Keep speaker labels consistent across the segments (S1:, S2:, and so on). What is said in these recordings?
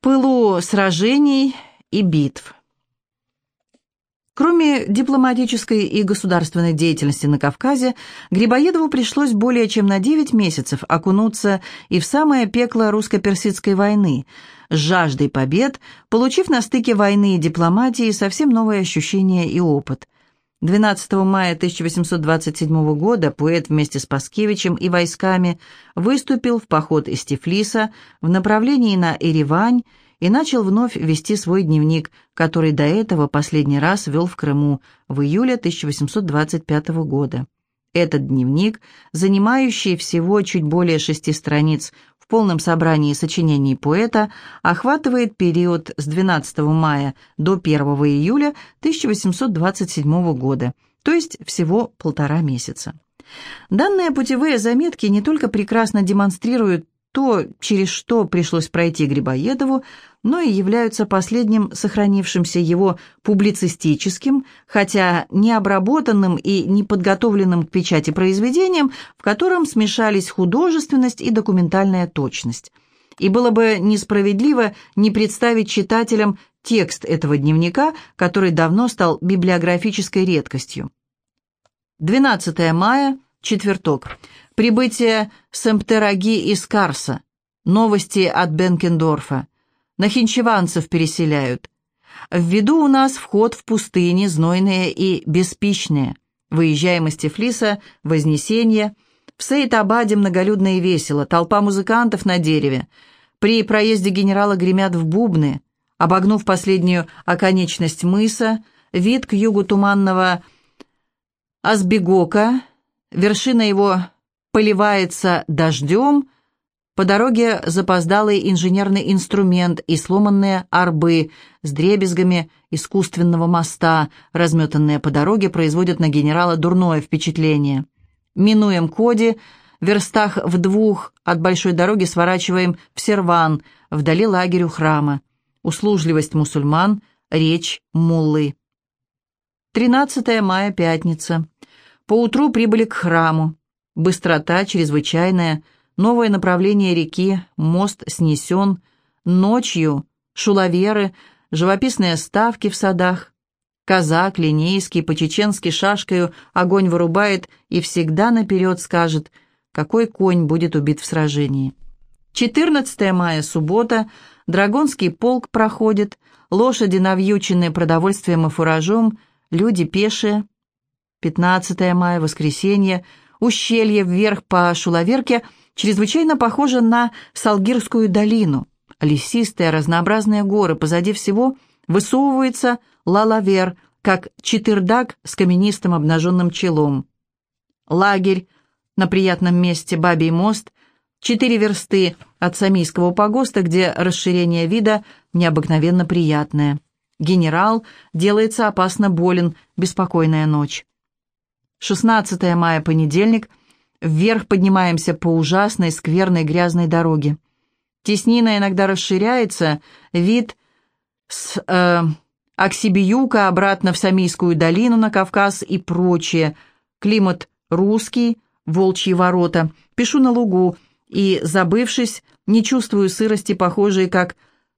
S1: пылу сражений и битв. Кроме дипломатической и государственной деятельности на Кавказе, Грибоедову пришлось более чем на 9 месяцев окунуться и в самое пекло русско-персидской войны, с жаждой побед, получив на стыке войны и дипломатии совсем новые ощущения и опыт. 12 мая 1827 года поэт вместе с Паскевичем и войсками выступил в поход из Тифлиса в направлении на Еревань и начал вновь вести свой дневник, который до этого последний раз вел в Крыму в июле 1825 года. Этот дневник, занимающий всего чуть более шести страниц полном собрании сочинений поэта, охватывает период с 12 мая до 1 июля 1827 года, то есть всего полтора месяца. Данные путевые заметки не только прекрасно демонстрируют то, через что пришлось пройти Грибоедову, но и являются последним сохранившимся его публицистическим, хотя не обработанным и не подготовленным к печати произведением, в котором смешались художественность и документальная точность. И было бы несправедливо не представить читателям текст этого дневника, который давно стал библиографической редкостью. 12 мая, четверток. Прибытие Сэмптераги из Карса. Новости от Бенкендорфа. Нахинчеванцев переселяют. В виду у нас вход в пустыни, знойные и беспичные. Выезжаем из Тифлиса, Вознесение. В Сейт-Абаде многолюдно и весело, толпа музыкантов на дереве. При проезде генерала гремят в бубны. Обогнув последнюю оконечность мыса, вид к югу туманного Азбегока, вершина его поливается дождем, по дороге запоздалый инженерный инструмент и сломанные арбы с дребезгами искусственного моста, разметанные по дороге, производят на генерала дурное впечатление. Минуем Коди, в верстах в двух от большой дороги сворачиваем в Серван, вдали лагерю храма. Услужливость мусульман, речь муллы. 13 мая, пятница. Поутру прибыли к храму. Быстрота чрезвычайная, новое направление реки, мост снесен, ночью шулаверы, живописные ставки в садах. Казак, линейский, по-чеченски шашкою огонь вырубает и всегда наперед скажет, какой конь будет убит в сражении. 14 мая, суббота, Драгонский полк проходит, лошади навьючены продовольствием и фуражом, люди пешие. 15 мая, воскресенье, Ущелье вверх по Шулаверке чрезвычайно похоже на Салгирскую долину. Лесистые разнообразные горы, позади всего высовывается Лалавер, как читырдак с каменистым обнаженным челом. Лагерь на приятном месте Бабий мост, четыре версты от Самийского погоста, где расширение вида необыкновенно приятное. Генерал делается опасно болен, беспокойная ночь. 16 мая, понедельник. Вверх поднимаемся по ужасной, скверной, грязной дороге. Теснина иногда расширяется, вид с э, Аксибиюка обратно в Самийскую долину на Кавказ и прочее. Климат русский, волчьи ворота. Пишу на лугу и, забывшись, не чувствую сырости, похожей как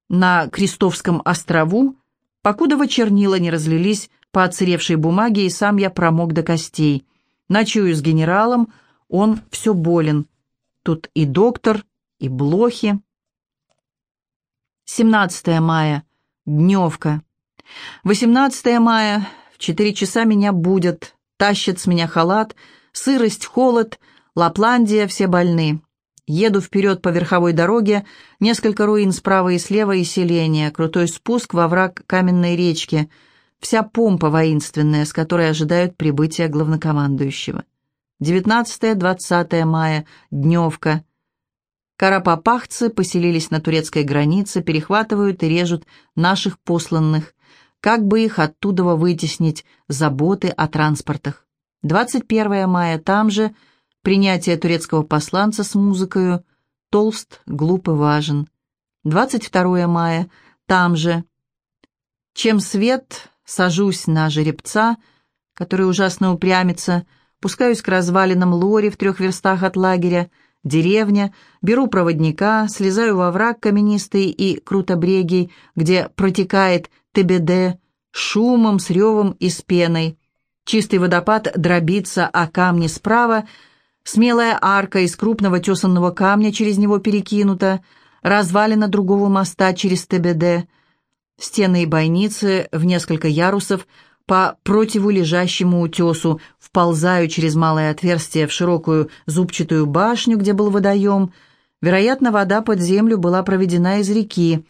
S1: на Крестовском острову, покудова чернила не разлились по отсыревшей бумаге, и сам я промок до костей. Ночую с генералом, он все болен. Тут и доктор, и блохи. 17 мая. Дневка. 18 мая. В четыре часа меня будят. Тащат с меня халат. Сырость, холод. Лапландия, все больны. Еду вперед по верховой дороге. Несколько руин справа и слева и селение. Крутой спуск во враг каменной речки — вся помпа воинственная, с которой ожидают прибытия главнокомандующего. 19-20 мая, дневка. Карапапахцы поселились на турецкой границе, перехватывают и режут наших посланных, как бы их оттуда вытеснить, заботы о транспортах. 21 мая, там же, принятие турецкого посланца с музыкою, толст, глуп и важен. 22 мая, там же, чем свет сажусь на жеребца, который ужасно упрямится, пускаюсь к развалинам лори в трех верстах от лагеря, Деревня, беру проводника, слезаю во враг каменистый и крутобрегий, где протекает ТБД, шумом, с ревом и с пеной. Чистый водопад дробится о камни справа, смелая арка из крупного тесанного камня через него перекинута, развалина другого моста через ТБД, стены и бойницы в несколько ярусов по противулежащему утесу, вползаю через малое отверстие в широкую зубчатую башню, где был водоем. Вероятно, вода под землю была проведена из реки.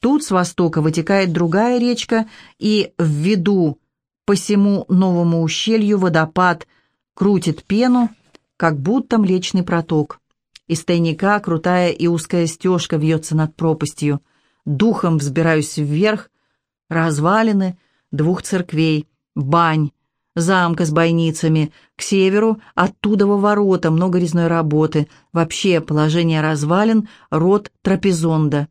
S1: Тут с востока вытекает другая речка, и в виду по всему новому ущелью водопад крутит пену, как будто млечный проток. Из тайника крутая и узкая стежка вьется над пропастью. Духом взбираюсь вверх, развалины двух церквей, бань, замка с бойницами, к северу, оттуда во ворота, много резной работы, вообще положение развалин, род трапезонда.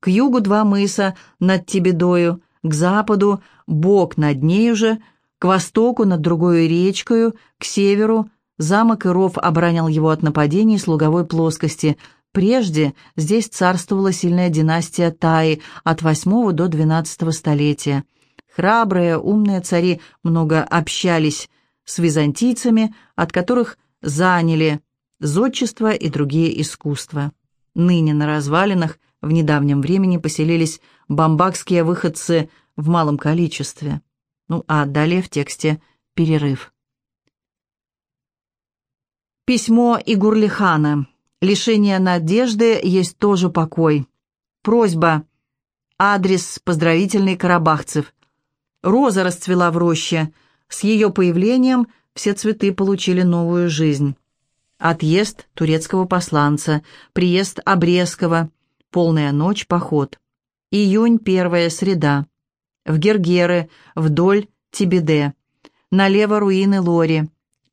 S1: К югу два мыса над Тибедою, к западу бог над ней уже, к востоку над другой речкою, к северу замок и ров оборонял его от нападений с луговой плоскости. Прежде здесь царствовала сильная династия Таи от VIII до XII столетия. Храбрые, умные цари много общались с византийцами, от которых заняли зодчество и другие искусства. Ныне на развалинах в недавнем времени поселились бамбакские выходцы в малом количестве. Ну а далее в тексте перерыв. Письмо Игурлихана. Лишение надежды есть тоже покой. Просьба. Адрес поздравительный Карабахцев. Роза расцвела в роще. С ее появлением все цветы получили новую жизнь. Отъезд турецкого посланца, приезд Обрезкова, полная ночь, поход. Июнь, первая среда. В Гергеры, вдоль Тибиде. Налево руины Лори.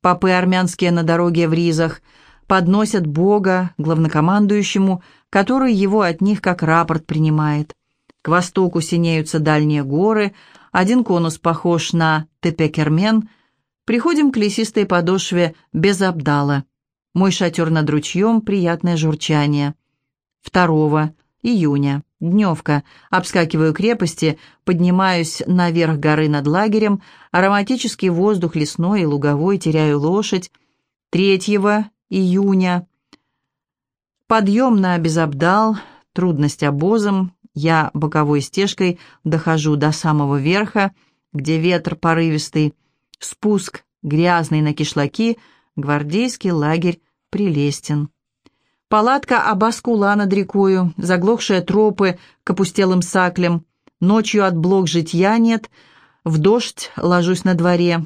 S1: Попы армянские на дороге в Ризах подносят Бога главнокомандующему, который его от них как рапорт принимает. К востоку синеются дальние горы, один конус похож на Тепекермен. Приходим к лесистой подошве без обдала. Мой шатер над ручьем, приятное журчание. 2 июня. Дневка. Обскакиваю крепости, поднимаюсь наверх горы над лагерем, ароматический воздух лесной и луговой, теряю лошадь. 3 июня. Подъем на Безобдал, трудность обозом, я боковой стежкой дохожу до самого верха, где ветер порывистый, спуск грязный на кишлаки, гвардейский лагерь прелестен. Палатка Абаскула над рекою, заглохшие тропы к опустелым саклям. Ночью от блок житья нет, в дождь ложусь на дворе.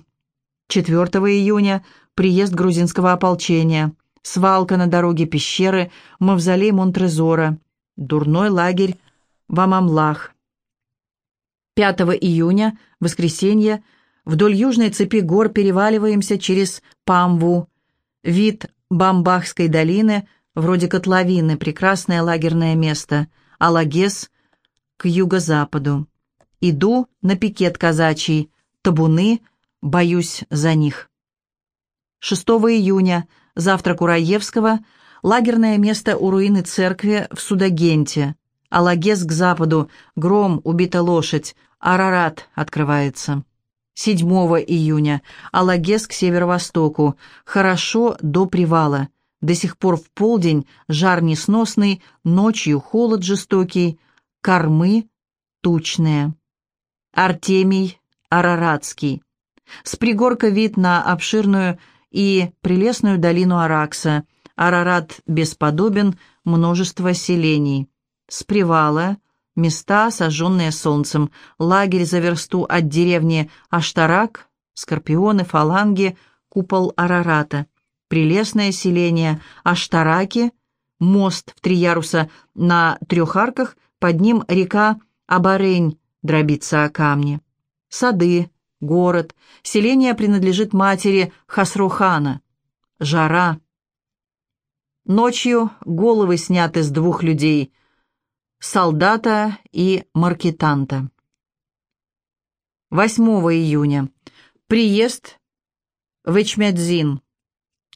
S1: 4 июня приезд грузинского ополчения. Свалка на дороге пещеры, мавзолей Монтрезора. Дурной лагерь в Амамлах. 5 июня, воскресенье, вдоль южной цепи гор переваливаемся через Памву. Вид Бамбахской долины – вроде котловины, прекрасное лагерное место, Алагес к юго-западу. Иду на пикет казачий, табуны, боюсь за них. 6 июня, завтрак у Раевского, лагерное место у руины церкви в Судагенте. Алагес к западу, гром, убита лошадь, Арарат открывается. 7 июня, Алагес к северо-востоку, хорошо до привала. До сих пор в полдень жар несносный, ночью холод жестокий, кормы тучные. Артемий Араратский. С пригорка вид на обширную и прелестную долину Аракса. Арарат бесподобен, множество селений. С привала места, сожженные солнцем, лагерь за версту от деревни Аштарак, скорпионы, фаланги, купол Арарата прелестное селение Аштараки, мост в три яруса на трех арках, под ним река Абарень дробится о камни. Сады, город, селение принадлежит матери Хасрухана. Жара. Ночью головы сняты с двух людей, солдата и маркетанта. 8 июня. Приезд в Эчмядзин.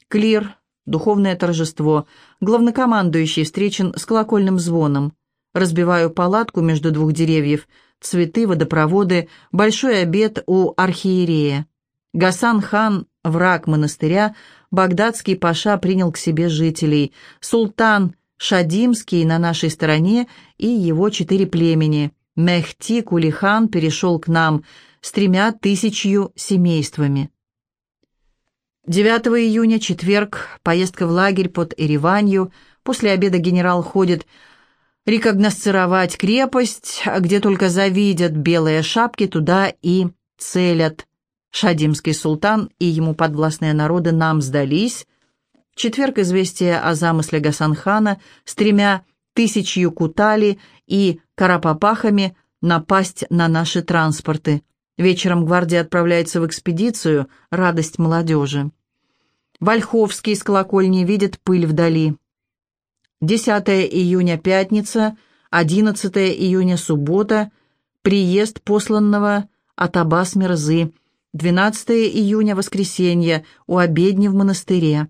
S1: Клир, Духовное торжество. Главнокомандующий встречен с колокольным звоном. Разбиваю палатку между двух деревьев. Цветы, водопроводы, большой обед у архиерея. Гасан хан, враг монастыря, багдадский паша принял к себе жителей. Султан Шадимский на нашей стороне и его четыре племени. Мехти Кулихан перешел к нам с тремя тысячью семействами. 9 июня, четверг, поездка в лагерь под Ереванью. После обеда генерал ходит рекогносцировать крепость, где только завидят белые шапки, туда и целят. Шадимский султан и ему подвластные народы нам сдались. В четверг известие о замысле Гасанхана с тремя тысячью кутали и карапапахами напасть на наши транспорты. Вечером гвардия отправляется в экспедицию «Радость молодежи». Вольховский с колокольни видит пыль вдали. 10 июня пятница, 11 июня суббота, приезд посланного от Аббас Мирзы, 12 июня воскресенье, у обедни в монастыре.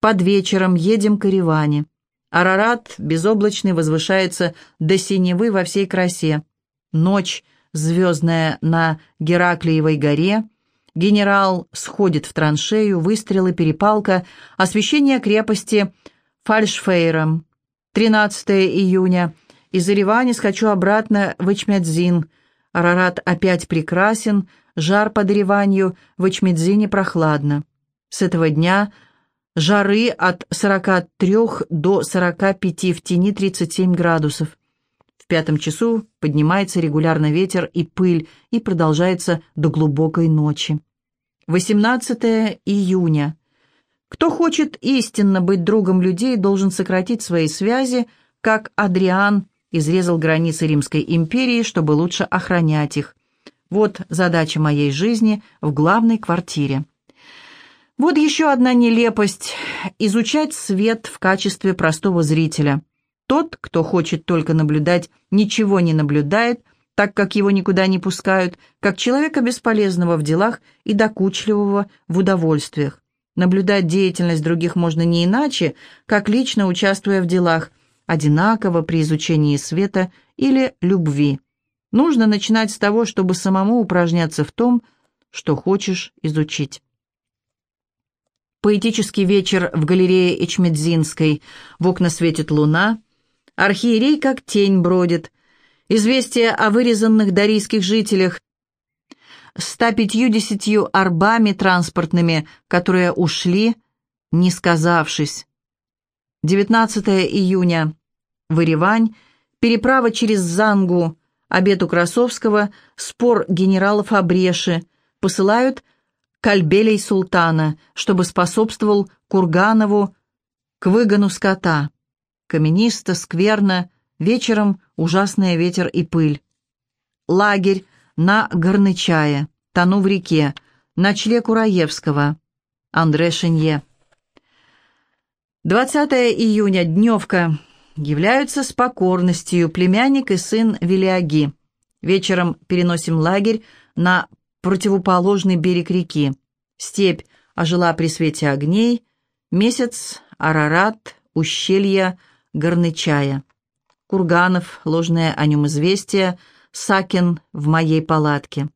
S1: Под вечером едем к Ереване. Арарат безоблачный возвышается до синевы во всей красе. Ночь звездная на Гераклиевой горе — Генерал сходит в траншею, выстрелы, перепалка, освещение крепости фальшфейром. 13 июня. Из Еревани скачу обратно в Ичмядзин. Арарат опять прекрасен, жар под Ереванью, в Ичмядзине прохладно. С этого дня жары от 43 до 45 в тени 37 градусов. В пятом часу поднимается регулярно ветер и пыль и продолжается до глубокой ночи. 18 июня. Кто хочет истинно быть другом людей, должен сократить свои связи, как Адриан изрезал границы Римской империи, чтобы лучше охранять их. Вот задача моей жизни в главной квартире. Вот еще одна нелепость – изучать свет в качестве простого зрителя. Тот, кто хочет только наблюдать, ничего не наблюдает – так как его никуда не пускают, как человека бесполезного в делах и докучливого в удовольствиях. Наблюдать деятельность других можно не иначе, как лично участвуя в делах, одинаково при изучении света или любви. Нужно начинать с того, чтобы самому упражняться в том, что хочешь изучить. Поэтический вечер в галерее Эчмедзинской. В окна светит луна. Архиерей как тень бродит, Известие о вырезанных дарийских жителях 150 арбами транспортными, которые ушли, не сказавшись. 19 июня. В. Переправа через Зангу. Обед у Красовского. Спор генералов о Бреши. Посылают Кальбелей султана, чтобы способствовал Курганову к выгону скота. Каменисто, скверно, Вечером ужасный ветер и пыль. Лагерь на Горнычае, тону в реке, ночлег у Раевского. Андре Шенье. 20 июня, дневка. Являются с покорностью племянник и сын Велиаги. Вечером переносим лагерь на противоположный берег реки. Степь ожила при свете огней. Месяц, Арарат, ущелье, Горнычая. Курганов, ложное о нем известие, Сакин в моей палатке.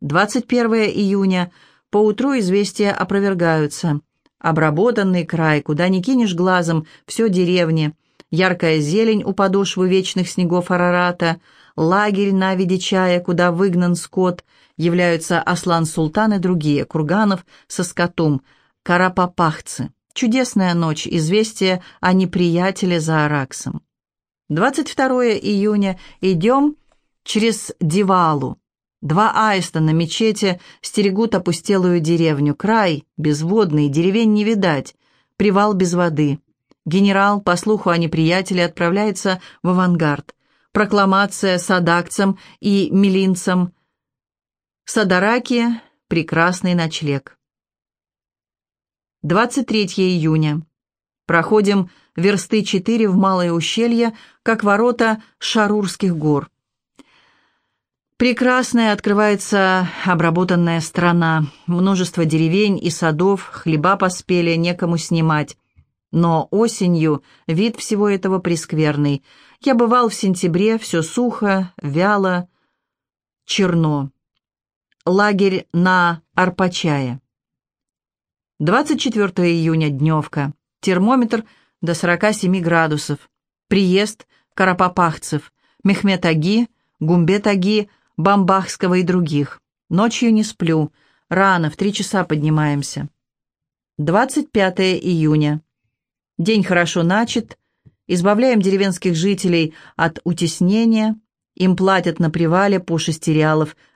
S1: 21 июня, поутру известия опровергаются. Обработанный край, куда ни кинешь глазом, все деревни, яркая зелень у подошвы вечных снегов Арарата, лагерь на виде чая, куда выгнан скот, являются Аслан-Султан и другие, Курганов со скотом, Карапапахцы. Чудесная ночь, известие о неприятеле за Араксом. 22 июня. Идем через Дивалу. Два аиста на мечети стерегут опустелую деревню. Край безводный, деревень не видать. Привал без воды. Генерал, по слуху о неприятеле, отправляется в авангард. Прокламация садакцам и милинцам. Садараки – прекрасный ночлег. 23 июня. Проходим версты четыре в Малое ущелье, как ворота Шарурских гор. Прекрасная открывается обработанная страна, множество деревень и садов, хлеба поспели, некому снимать. Но осенью вид всего этого прескверный. Я бывал в сентябре, все сухо, вяло, черно. Лагерь на Арпачае. 24 июня, дневка. Термометр до 47 градусов. Приезд Карапапахцев, Мехмет-Аги, Гумбет-Аги, Бамбахского и других. Ночью не сплю. Рано, в три часа поднимаемся. 25 июня. День хорошо начат. Избавляем деревенских жителей от утеснения. Им платят на привале по шести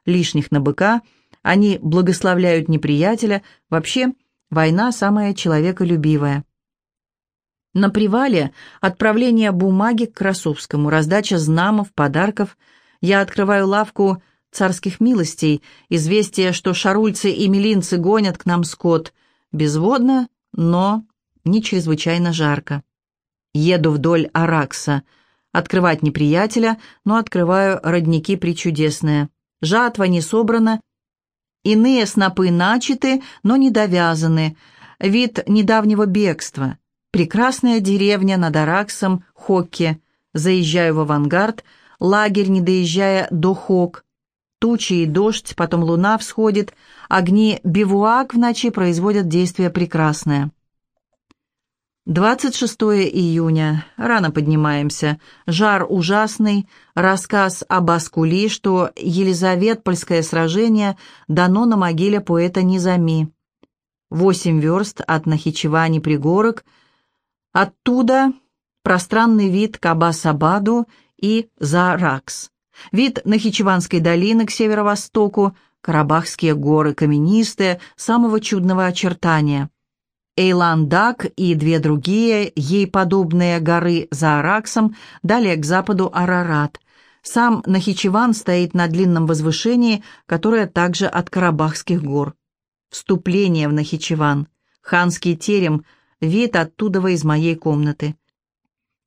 S1: лишних на быка. Они благословляют неприятеля. Вообще, война самая человеколюбивая. На привале отправление бумаги к Красовскому, раздача знамов, подарков. Я открываю лавку царских милостей, известие, что шарульцы и милинцы гонят к нам скот. Безводно, но не чрезвычайно жарко. Еду вдоль Аракса. Открывать неприятеля, но открываю родники причудесные. Жатва не собрана. Иные снопы начаты, но не довязаны. Вид недавнего бегства. Прекрасная деревня над Араксом, Хокке. Заезжаю в авангард, лагерь, не доезжая до Хок. Тучи и дождь, потом луна всходит, огни бивуак в ночи производят действие прекрасное. 26 июня. Рано поднимаемся. Жар ужасный. Рассказ об Аскули, что Елизаветпольское сражение дано на могиле поэта Низами. Восемь верст от Нахичевани пригорок. Оттуда пространный вид к Абасабаду и Заракс. Вид Нахичеванской долины к северо-востоку, Карабахские горы каменистые, самого чудного очертания. Эйландак и две другие, ей подобные горы за Араксом, далее к западу Арарат. Сам Нахичеван стоит на длинном возвышении, которое также от Карабахских гор. Вступление в Нахичеван. Ханский терем, вид оттуда из моей комнаты.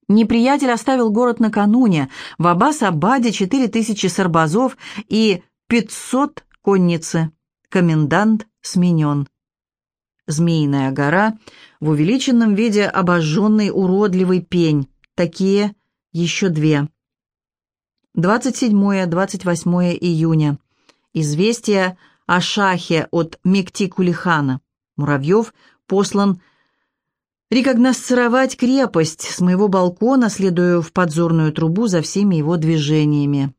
S1: Неприятель оставил город накануне. В четыре тысячи сарбазов и пятьсот конницы. Комендант сменен. Змеиная гора, в увеличенном виде обожженный уродливый пень. Такие еще две. 27-28 июня. Известие о шахе от Мекти Кулихана. Муравьев послан рекогносцировать крепость. С моего балкона следую в подзорную трубу за всеми его движениями.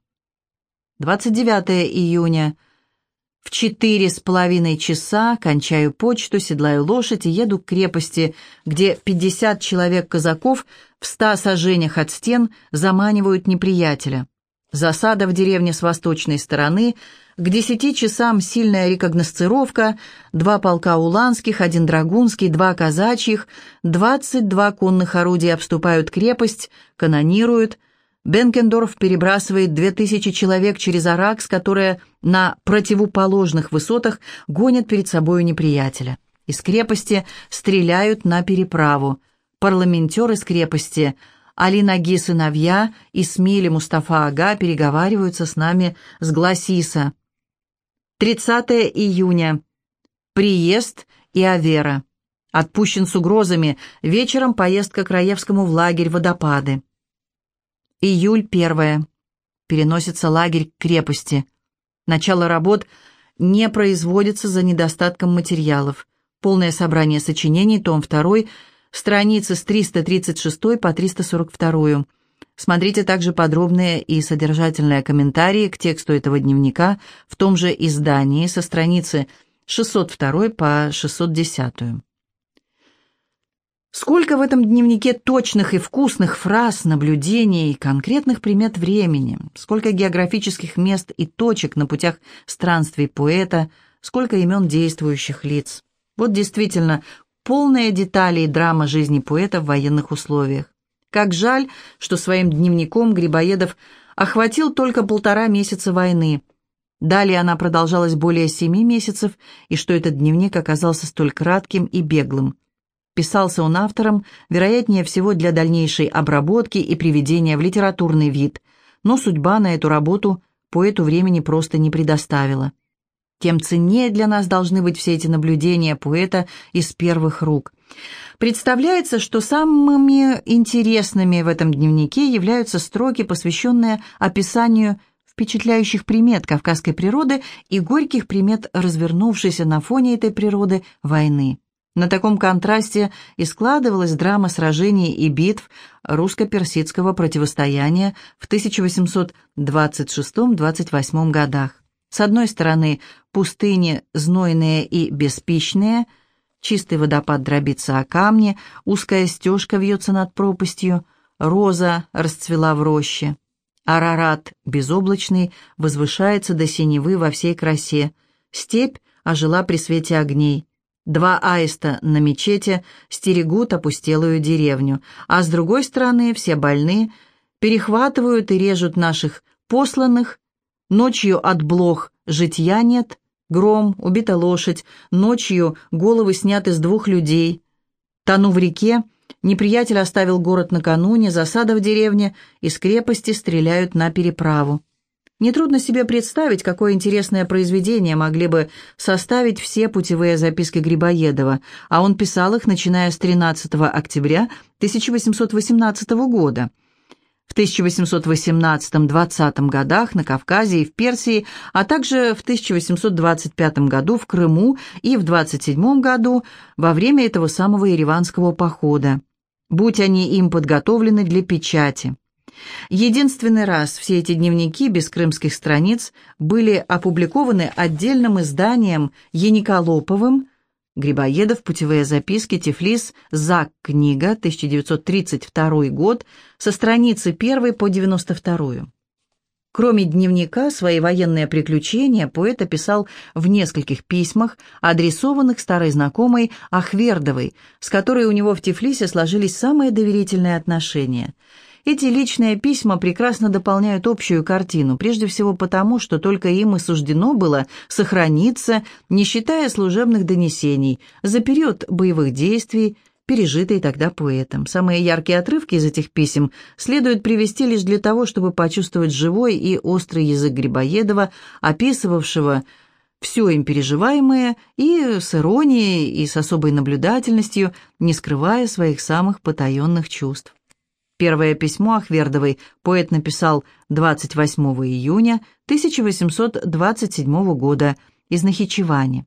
S1: 29 июня. В четыре с половиной часа кончаю почту, седлаю лошадь и еду к крепости, где пятьдесят человек-казаков в ста сажениях от стен заманивают неприятеля. Засада в деревне с восточной стороны, к десяти часам сильная рекогносцировка, два полка уланских, один драгунский, два казачьих, двадцать два конных орудия обступают крепость, канонируют, Бенкендорф перебрасывает две тысячи человек через Аракс, которые на противоположных высотах гонят перед собою неприятеля. Из крепости стреляют на переправу. Парламентеры из крепости Али Наги сыновья Исмили Мустафа Ага переговариваются с нами с Гласиса. 30 июня. Приезд и Авера. Отпущен с угрозами. Вечером поездка к Раевскому в лагерь водопады. Июль первое. Переносится лагерь к крепости. Начало работ не производится за недостатком материалов. Полное собрание сочинений, том 2, страницы с 336 по 342. Смотрите также подробные и содержательные комментарии к тексту этого дневника в том же издании со страницы 602 по 610. Сколько в этом дневнике точных и вкусных фраз, наблюдений, конкретных примет времени, сколько географических мест и точек на путях странствий поэта, сколько имен действующих лиц. Вот действительно полные детали и драма жизни поэта в военных условиях. Как жаль, что своим дневником Грибоедов охватил только полтора месяца войны. Далее она продолжалась более семи месяцев, и что этот дневник оказался столь кратким и беглым. Писался он автором, вероятнее всего, для дальнейшей обработки и приведения в литературный вид, но судьба на эту работу поэту времени просто не предоставила. Тем ценнее для нас должны быть все эти наблюдения поэта из первых рук. Представляется, что самыми интересными в этом дневнике являются строки, посвященные описанию впечатляющих примет кавказской природы и горьких примет развернувшейся на фоне этой природы войны. На таком контрасте и складывалась драма сражений и битв русско-персидского противостояния в 1826-28 годах. С одной стороны, пустыни знойные и беспечные, чистый водопад дробится о камни, узкая стежка вьется над пропастью, роза расцвела в роще. Арарат, безоблачный, возвышается до синевы во всей красе. Степь ожила при свете огней. Два аиста на мечети стерегут опустелую деревню, а с другой стороны все больные перехватывают и режут наших посланных. Ночью от блох житья нет, гром, убита лошадь, ночью головы сняты с двух людей. Тону в реке, Неприятель оставил город накануне, засада в деревне, из крепости стреляют на переправу. Нетрудно себе представить, какое интересное произведение могли бы составить все путевые записки Грибоедова, а он писал их, начиная с 13 октября 1818 года. В 1818-20 годах на Кавказе и в Персии, а также в 1825 году в Крыму и в 27 году во время этого самого Ереванского похода будь они им подготовлены для печати. Единственный раз все эти дневники без крымских страниц были опубликованы отдельным изданием Яниколоповым Грибоедов, путевые записки, Тифлис, ЗАК, книга, 1932 год, со страницы 1 по 92. Кроме дневника, свои военные приключения поэт описал в нескольких письмах, адресованных старой знакомой Ахвердовой, с которой у него в Тифлисе сложились самые доверительные отношения. Эти личные письма прекрасно дополняют общую картину, прежде всего потому, что только им и суждено было сохраниться, не считая служебных донесений, за период боевых действий, пережитой тогда поэтом. Самые яркие отрывки из этих писем следует привести лишь для того, чтобы почувствовать живой и острый язык Грибоедова, описывавшего все им переживаемое и с иронией, и с особой наблюдательностью, не скрывая своих самых потаенных чувств. Первое письмо Ахвердовой поэт написал 28 июня 1827 года из Нахичевани.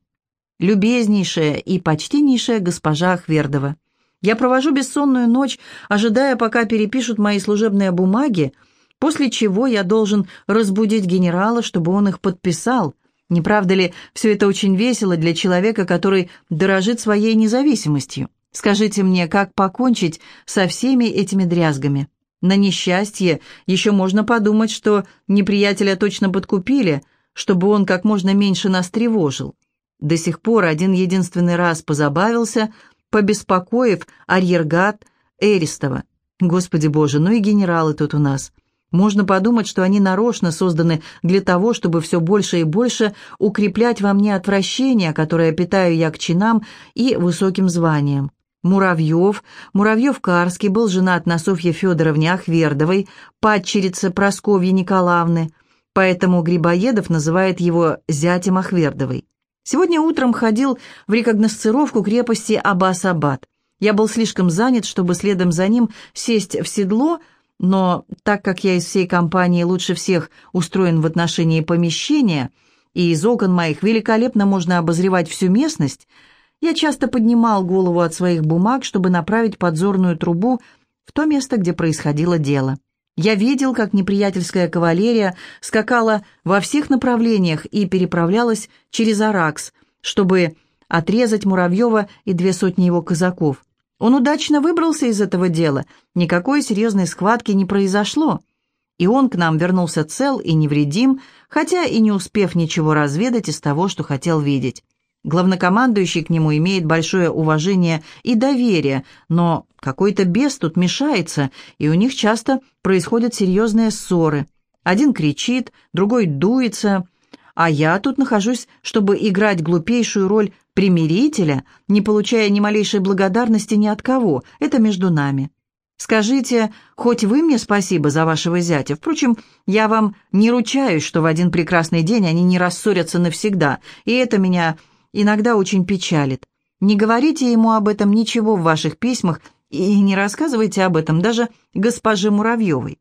S1: «Любезнейшая и почтеннейшая госпожа Ахвердова, я провожу бессонную ночь, ожидая, пока перепишут мои служебные бумаги, после чего я должен разбудить генерала, чтобы он их подписал. Не правда ли, все это очень весело для человека, который дорожит своей независимостью? Скажите мне, как покончить со всеми этими дрязгами? На несчастье еще можно подумать, что неприятеля точно подкупили, чтобы он как можно меньше нас тревожил. До сих пор один единственный раз позабавился – побеспокоив арьергат Эристова. Господи боже, ну и генералы тут у нас. Можно подумать, что они нарочно созданы для того, чтобы все больше и больше укреплять во мне отвращение, которое питаю я к чинам и высоким званиям. Муравьев, Муравьев-Карский был женат на Софье Федоровне Ахвердовой, падчерице Просковьи Николаевны, поэтому Грибоедов называет его зятем Ахвердовой. Сегодня утром ходил в рекогносцировку крепости Аббас-Абад. Я был слишком занят, чтобы следом за ним сесть в седло, но так как я из всей компании лучше всех устроен в отношении помещения, и из окон моих великолепно можно обозревать всю местность, я часто поднимал голову от своих бумаг, чтобы направить подзорную трубу в то место, где происходило дело. Я видел, как неприятельская кавалерия скакала во всех направлениях и переправлялась через Аракс, чтобы отрезать Муравьева и две сотни его казаков. Он удачно выбрался из этого дела, никакой серьезной схватки не произошло, и он к нам вернулся цел и невредим, хотя и не успев ничего разведать из того, что хотел видеть. Главнокомандующий к нему имеет большое уважение и доверие, но какой-то бес тут мешается, и у них часто происходят серьезные ссоры. Один кричит, другой дуется, а я тут нахожусь, чтобы играть глупейшую роль примирителя, не получая ни малейшей благодарности ни от кого. Это между нами. Скажите, хоть вы мне спасибо за вашего зятя. Впрочем, я вам не ручаюсь, что в один прекрасный день они не рассорятся навсегда, и это меня иногда очень печалит. Не говорите ему об этом ничего в ваших письмах и не рассказывайте об этом даже госпоже Муравьевой.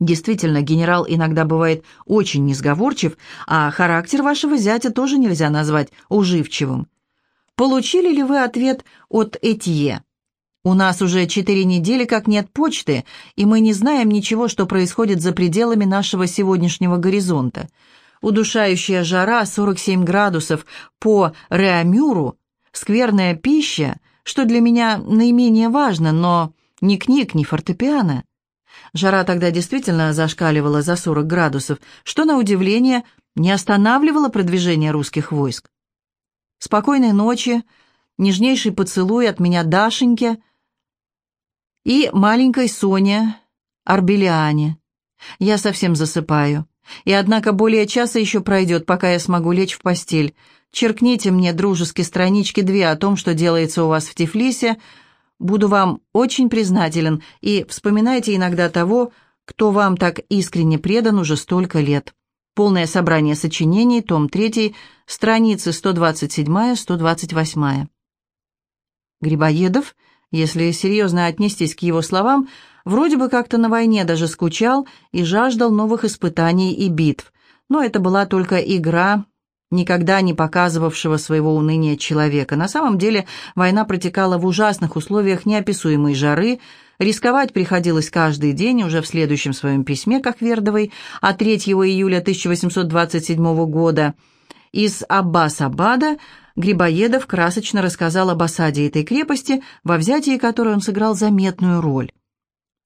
S1: Действительно, генерал иногда бывает очень несговорчив, а характер вашего зятя тоже нельзя назвать уживчивым. Получили ли вы ответ от Этье? У нас уже четыре недели как нет почты, и мы не знаем ничего, что происходит за пределами нашего сегодняшнего горизонта. Удушающая жара 47 градусов по Реамюру, скверная пища, что для меня наименее важно, но ни книг, ни фортепиано. Жара тогда действительно зашкаливала за 40 градусов, что, на удивление, не останавливало продвижение русских войск. Спокойной ночи, нежнейший поцелуй от меня Дашеньке и маленькой Соне Арбелиане. Я совсем засыпаю. И однако более часа еще пройдет, пока я смогу лечь в постель. Черкните мне, дружески, странички две о том, что делается у вас в Тифлисе. Буду вам очень признателен, и вспоминайте иногда того, кто вам так искренне предан уже столько лет. Полное собрание сочинений, том 3, страницы 127-128. Грибоедов – если серьезно отнестись к его словам, вроде бы как-то на войне даже скучал и жаждал новых испытаний и битв. Но это была только игра, никогда не показывавшего своего уныния человека. На самом деле война протекала в ужасных условиях неописуемой жары, рисковать приходилось каждый день, уже в следующем своем письме Кахвердовой от 3 июля 1827 года из Аббас-Абада Грибоедов красочно рассказал об осаде этой крепости, во взятии которой он сыграл заметную роль.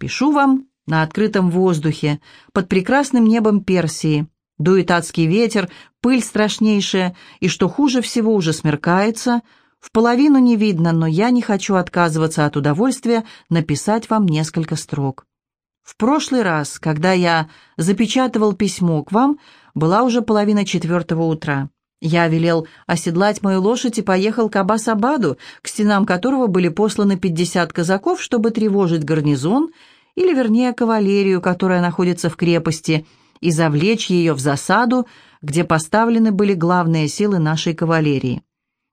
S1: «Пишу вам на открытом воздухе, под прекрасным небом Персии. Дует адский ветер, пыль страшнейшая, и, что хуже всего, уже смеркается. В половину не видно, но я не хочу отказываться от удовольствия написать вам несколько строк. В прошлый раз, когда я запечатывал письмо к вам, была уже половина четвертого утра. Я велел оседлать мою лошадь и поехал к Абасабаду, к стенам которого были посланы пятьдесят казаков, чтобы тревожить гарнизон, или, вернее, кавалерию, которая находится в крепости, и завлечь ее в засаду, где поставлены были главные силы нашей кавалерии.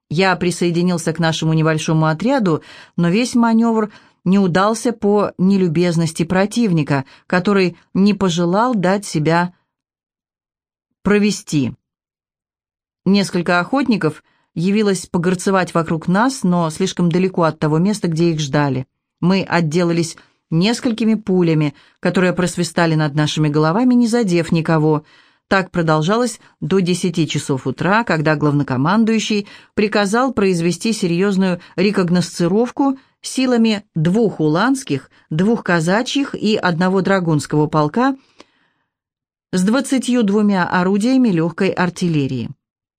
S1: Я присоединился к нашему небольшому отряду, но весь маневр не удался по нелюбезности противника, который не пожелал дать себя провести. Несколько охотников явилось погорцевать вокруг нас, но слишком далеко от того места, где их ждали. Мы отделались несколькими пулями, которые просвистали над нашими головами, не задев никого. Так продолжалось до десяти часов утра, когда главнокомандующий приказал произвести серьезную рекогносцировку силами двух уланских, двух казачьих и одного драгунского полка с двадцатью двумя орудиями легкой артиллерии.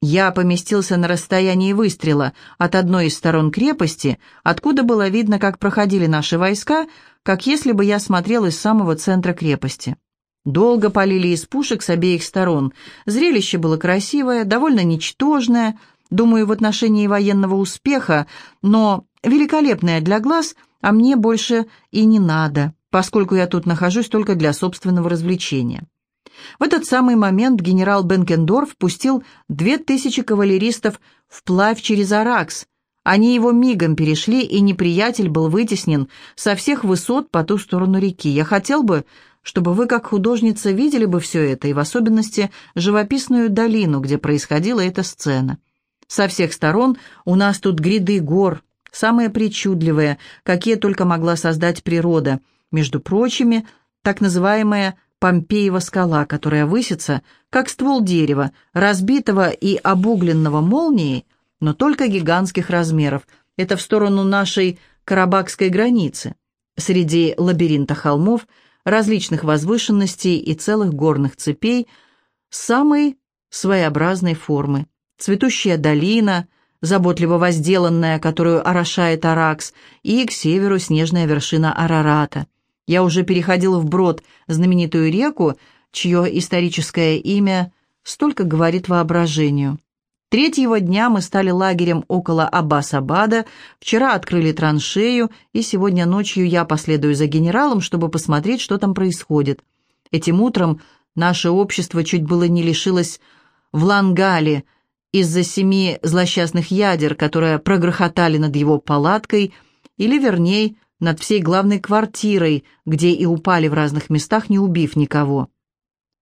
S1: Я поместился на расстоянии выстрела от одной из сторон крепости, откуда было видно, как проходили наши войска, как если бы я смотрел из самого центра крепости. Долго полили из пушек с обеих сторон. Зрелище было красивое, довольно ничтожное, думаю, в отношении военного успеха, но великолепное для глаз, а мне больше и не надо, поскольку я тут нахожусь только для собственного развлечения. В этот самый момент генерал Бенкендорф пустил две тысячи кавалеристов вплавь через Аракс. Они его мигом перешли, и неприятель был вытеснен со всех высот по ту сторону реки. Я хотел бы, чтобы вы, как художница, видели бы все это, и в особенности живописную долину, где происходила эта сцена. Со всех сторон у нас тут гряды гор, самые причудливые, какие только могла создать природа. Между прочими, так называемая Помпеева скала, которая высится, как ствол дерева, разбитого и обугленного молнией, но только гигантских размеров. Это в сторону нашей карабахской границы. Среди лабиринта холмов, различных возвышенностей и целых горных цепей самой своеобразной формы. Цветущая долина, заботливо возделанная, которую орошает Аракс, и к северу снежная вершина Арарата – я уже переходил вброд знаменитую реку, чье историческое имя столько говорит воображению. Третьего дня мы стали лагерем около Аббас-Абада, вчера открыли траншею, и сегодня ночью я последую за генералом, чтобы посмотреть, что там происходит. Этим утром наше общество чуть было не лишилось в Лангале из-за семи злосчастных ядер, которые прогрохотали над его палаткой, или, вернее, над всей главной квартирой, где и упали в разных местах, не убив никого.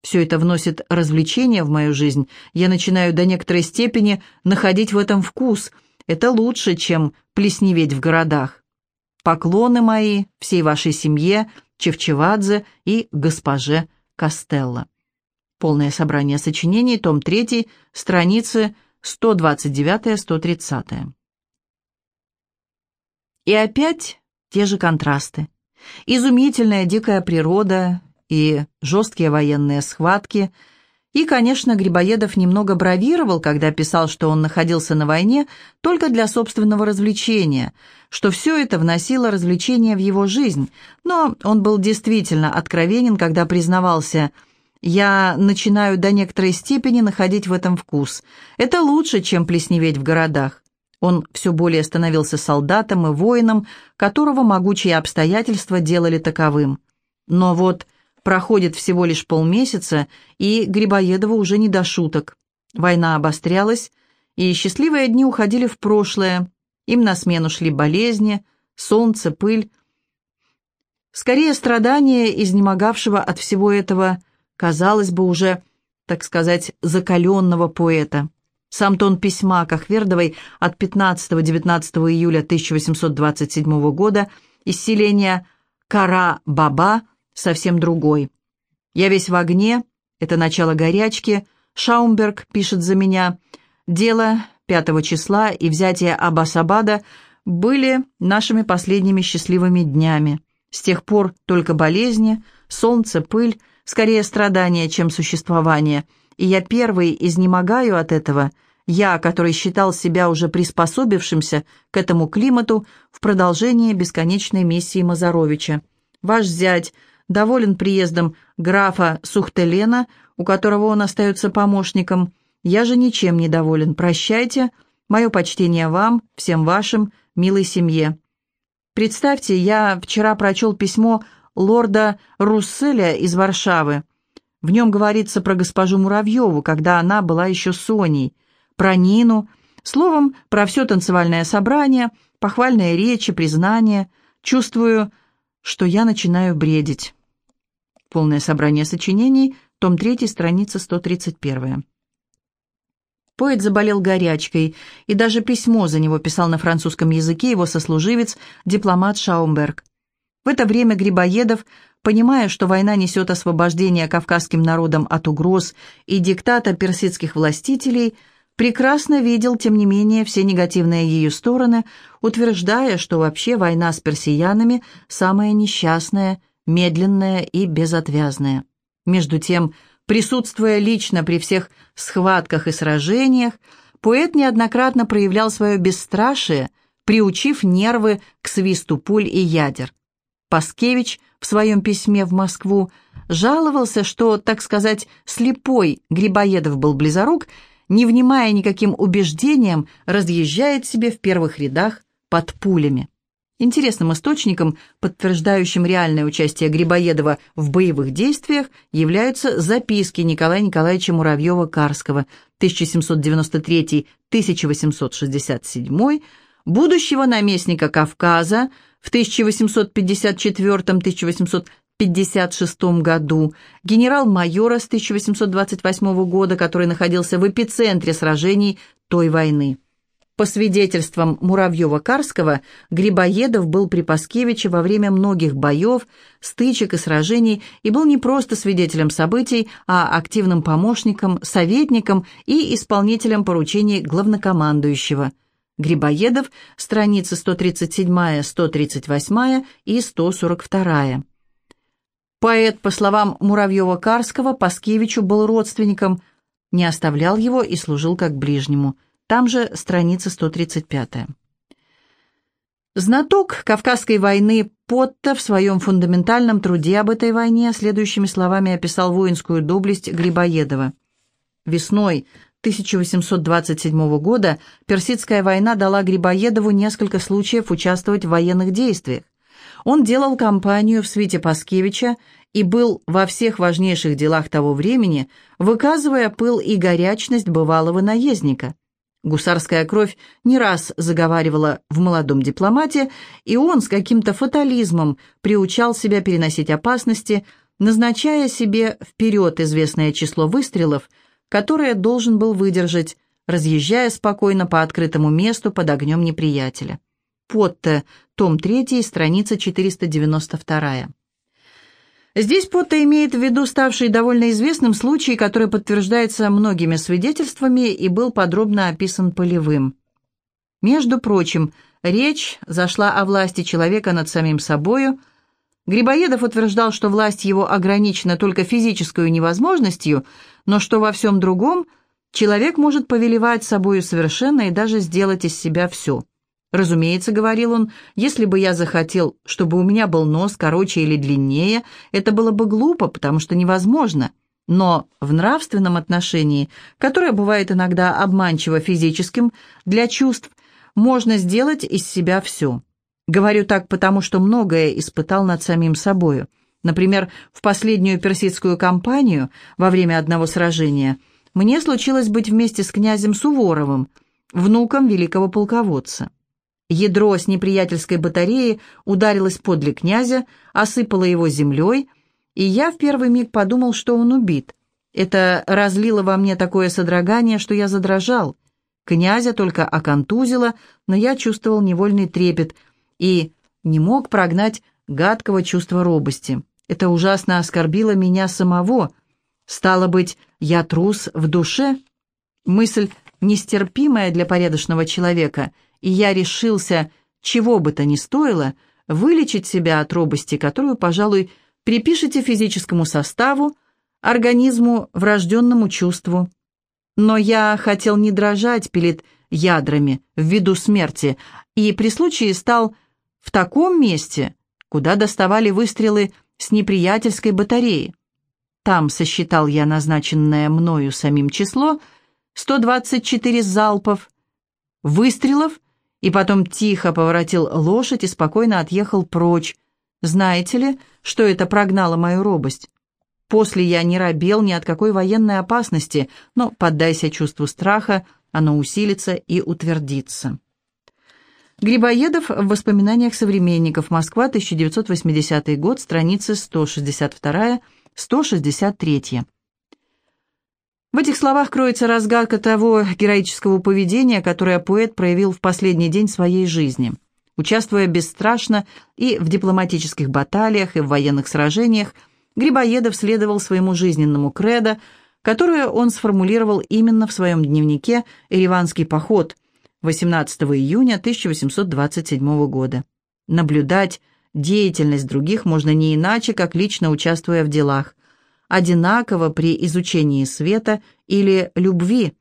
S1: Все это вносит развлечение в мою жизнь. Я начинаю до некоторой степени находить в этом вкус. Это лучше, чем плесневеть в городах. Поклоны мои всей вашей семье, Чевчевадзе и госпоже Костелло. Полное собрание сочинений, том 3, страницы 129-130. И опять те же контрасты. Изумительная дикая природа и жесткие военные схватки. И, конечно, Грибоедов немного бравировал, когда писал, что он находился на войне только для собственного развлечения, что все это вносило развлечение в его жизнь. Но он был действительно откровенен, когда признавался «Я начинаю до некоторой степени находить в этом вкус. Это лучше, чем плесневеть в городах». Он все более становился солдатом и воином, которого могучие обстоятельства делали таковым. Но вот проходит всего лишь полмесяца, и Грибоедову уже не до шуток. Война обострялась, и счастливые дни уходили в прошлое. Им на смену шли болезни, солнце, пыль. Скорее, страдания изнемогавшего от всего этого, казалось бы, уже, так сказать, закаленного поэта. Сам тон письма Кахвердовой от 15-19 июля 1827 года из селения Кара-Баба совсем другой. «Я весь в огне, это начало горячки, Шаумберг пишет за меня. Дело 5 числа и взятие Абасабада были нашими последними счастливыми днями. С тех пор только болезни, солнце, пыль, скорее страдания, чем существование – и я первый изнемогаю от этого, я, который считал себя уже приспособившимся к этому климату в продолжение бесконечной миссии Мазаровича. Ваш зять доволен приездом графа Сухтелена, у которого он остается помощником. Я же ничем не доволен. Прощайте. Мое почтение вам, всем вашим, милой семье. Представьте, я вчера прочел письмо лорда Русселя из Варшавы. В нем говорится про госпожу Муравьеву, когда она была еще Соней, про Нину, словом, про все танцевальное собрание, похвальные речи, признания. Чувствую, что я начинаю бредить. Полное собрание сочинений, том 3, страница 131. Поэт заболел горячкой, и даже письмо за него писал на французском языке его сослуживец, дипломат Шаумберг. В это время Грибоедов понимая, что война несет освобождение кавказским народам от угроз и диктата персидских властителей, прекрасно видел, тем не менее, все негативные ее стороны, утверждая, что вообще война с персиянами самая несчастная, медленная и безотвязная. Между тем, присутствуя лично при всех схватках и сражениях, поэт неоднократно проявлял свое бесстрашие, приучив нервы к свисту пуль и ядер. Паскевич в своем письме в Москву жаловался, что, так сказать, слепой Грибоедов был близорук, не внимая никаким убеждениям, разъезжает себе в первых рядах под пулями. Интересным источником, подтверждающим реальное участие Грибоедова в боевых действиях, являются записки Николая Николаевича Муравьева-Карского 1793-1867, будущего наместника Кавказа, в 1854-1856 году, генерал-майора с 1828 года, который находился в эпицентре сражений той войны. По свидетельствам Муравьева-Карского, Грибоедов был при Паскевиче во время многих боев, стычек и сражений и был не просто свидетелем событий, а активным помощником, советником и исполнителем поручений главнокомандующего – Грибоедов, страницы 137, 138 и 142. Поэт, по словам Муравьева-Карского, Паскевичу был родственником, не оставлял его и служил как ближнему. Там же страница 135. Знаток Кавказской войны Потта в своем фундаментальном труде об этой войне следующими словами описал воинскую доблесть Грибоедова. Весной 1827 года Персидская война дала Грибоедову несколько случаев участвовать в военных действиях. Он делал кампанию в свите Паскевича и был во всех важнейших делах того времени, выказывая пыл и горячность бывалого наездника. Гусарская кровь не раз заговаривала в молодом дипломате, и он с каким-то фатализмом приучал себя переносить опасности, назначая себе вперед известное число выстрелов, которое должен был выдержать, разъезжая спокойно по открытому месту под огнем неприятеля. Потте, том 3, страница 492. Здесь Потто имеет в виду ставший довольно известным случай, который подтверждается многими свидетельствами и был подробно описан Полевым. Между прочим, речь зашла о власти человека над самим собою. Грибоедов утверждал, что власть его ограничена только физической невозможностью, но что во всем другом человек может повелевать собою совершенно и даже сделать из себя все – Разумеется, говорил он, если бы я захотел, чтобы у меня был нос короче или длиннее, это было бы глупо, потому что невозможно. Но в нравственном отношении, которое бывает иногда обманчиво физическим, для чувств, можно сделать из себя все. Говорю так, потому что многое испытал над самим собою. Например, в последнюю персидскую кампанию, во время одного сражения, мне случилось быть вместе с князем Суворовым, внуком великого полководца. Ядро с неприятельской батареи ударилось подле князя, осыпало его землей, и я в первый миг подумал, что он убит. Это разлило во мне такое содрогание, что я задрожал. Князя только оконтузило, но я чувствовал невольный трепет и не мог прогнать гадкого чувства робости. Это ужасно оскорбило меня самого. Стало быть, я трус в душе? Мысль нестерпимая для порядочного человека — и я решился, чего бы то ни стоило, вылечить себя от робости, которую, пожалуй, припишете физическому составу, организму, врожденному чувству. Но я хотел не дрожать перед ядрами в виду смерти, и при случае стал в таком месте, куда доставали выстрелы с неприятельской батареи. Там сосчитал я назначенное мною самим число, 124 залпов, выстрелов и потом тихо поворотил лошадь и спокойно отъехал прочь. Знаете ли, что это прогнало мою робость? После я не робел ни от какой военной опасности, но, поддайся чувству страха, оно усилится и утвердится. Грибоедов в воспоминаниях современников. Москва, 1980 год, страницы 162-163. В этих словах кроется разгадка того героического поведения, которое поэт проявил в последний день своей жизни. Участвуя бесстрашно и в дипломатических баталиях, и в военных сражениях, Грибоедов следовал своему жизненному кредо, которое он сформулировал именно в своем дневнике «Ереванский поход» 18 июня 1827 года. Наблюдать деятельность других можно не иначе, как лично участвуя в делах одинаково при изучении света или любви.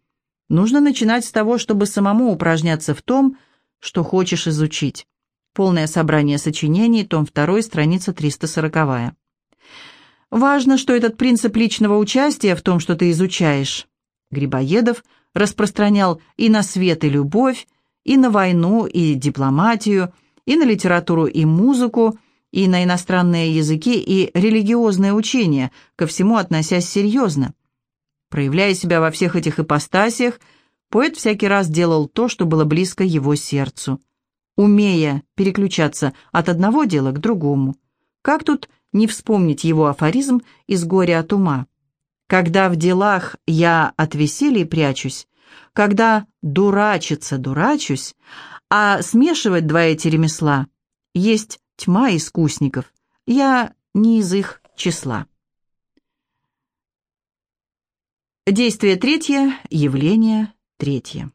S1: Нужно начинать с того, чтобы самому упражняться в том, что хочешь изучить. Полное собрание сочинений, том 2, страница 340. Важно, что этот принцип личного участия в том, что ты изучаешь. Грибоедов распространял и на свет, и любовь, и на войну, и дипломатию, и на литературу, и музыку, и на иностранные языки и религиозные учения, ко всему относясь серьезно. Проявляя себя во всех этих ипостасиях, поэт всякий раз делал то, что было близко его сердцу, умея переключаться от одного дела к другому. Как тут не вспомнить его афоризм из «Горя от ума»? Когда в делах я от веселья прячусь, когда дурачиться дурачусь, а смешивать два эти ремесла есть тьма искусников. Я не из их числа. Действие третье, явление третье.